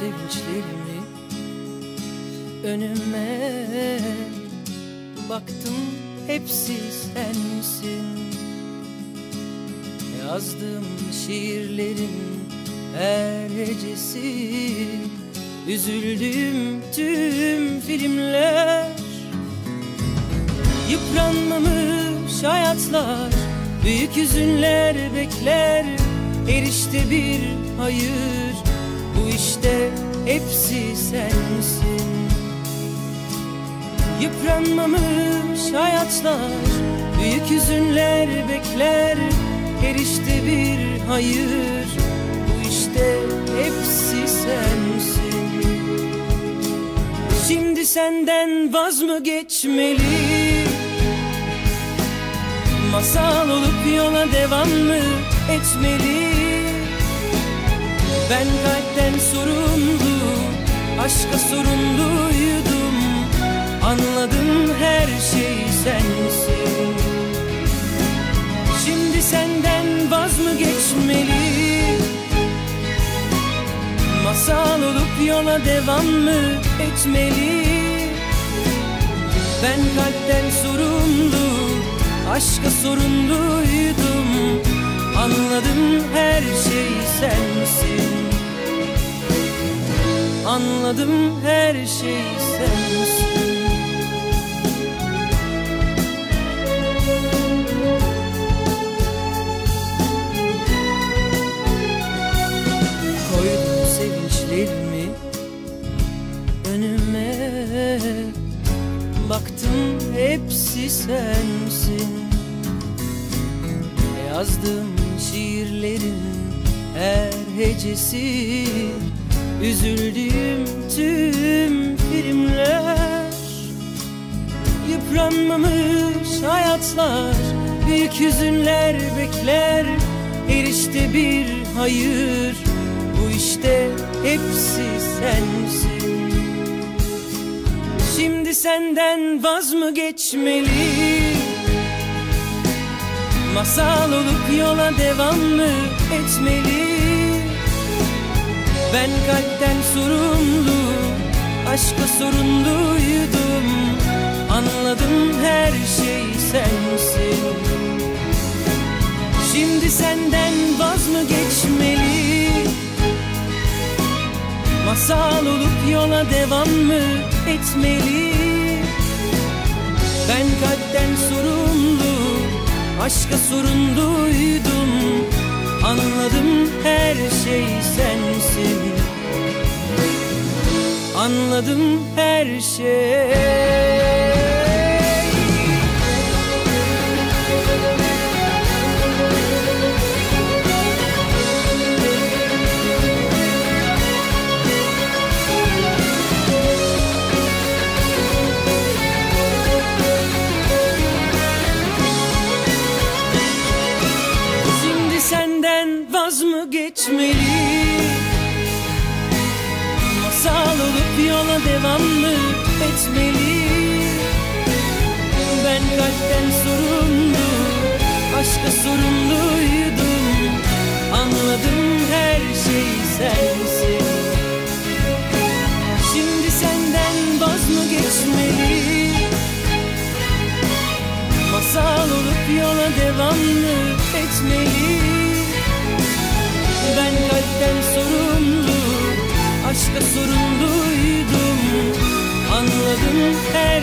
sevinçlerimi önüme Baktım hepsi sensin. Yazdığım şiirlerin her hecesi Üzüldüğüm tüm filmler. Yıpranmamış hayatlar Büyük hüzünler bekler Erişte bir hayır hepsi sensin. Yıpranmamış hayatlar Büyük hüzünler bekler. Erişte bir hayır Bu işte hepsi sensin. Şimdi senden vaz mı geçmeli? Masal olup yola devam mı etmeli? Ben kalpten sorumlu Aşka sorumluydum Anladım her şey sensin. Şimdi senden vaz mı geçmeli? Masal olup yola devam mı etmeli? Ben kalpten sorumlu Aşka sorumluydum Anladım her şey sensin Anladım her şey sensin Koydum sevinçlerimi önüme. Baktım hepsi sensin. Yazdığım şiirlerin her hecesi Üzüldüğüm tüm filmler Yıpranmamış hayatlar Büyük hüzünler bekler. Erişte bir hayır Bu işte hepsi sensin. Şimdi senden vaz mı geçmeli? Masal olup yola devam mı etmeli Ben kalpten sorumlu Aşka sorumluydum Anladım her şey sensin. Şimdi senden vaz mı geçmeli? Masal olup yola devam mı etmeli? Ben kalpten sorumlu Aşka sorumluydum Anladım her şey olup yola devam mı etmeli Ben kalpten sorumlu Aşka sorumluydum. Anladım her şey sensin. Şimdi senden vaz mı geçmeli? Masal olup yola devam mı etmeli Anladım her